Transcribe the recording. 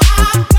Bye.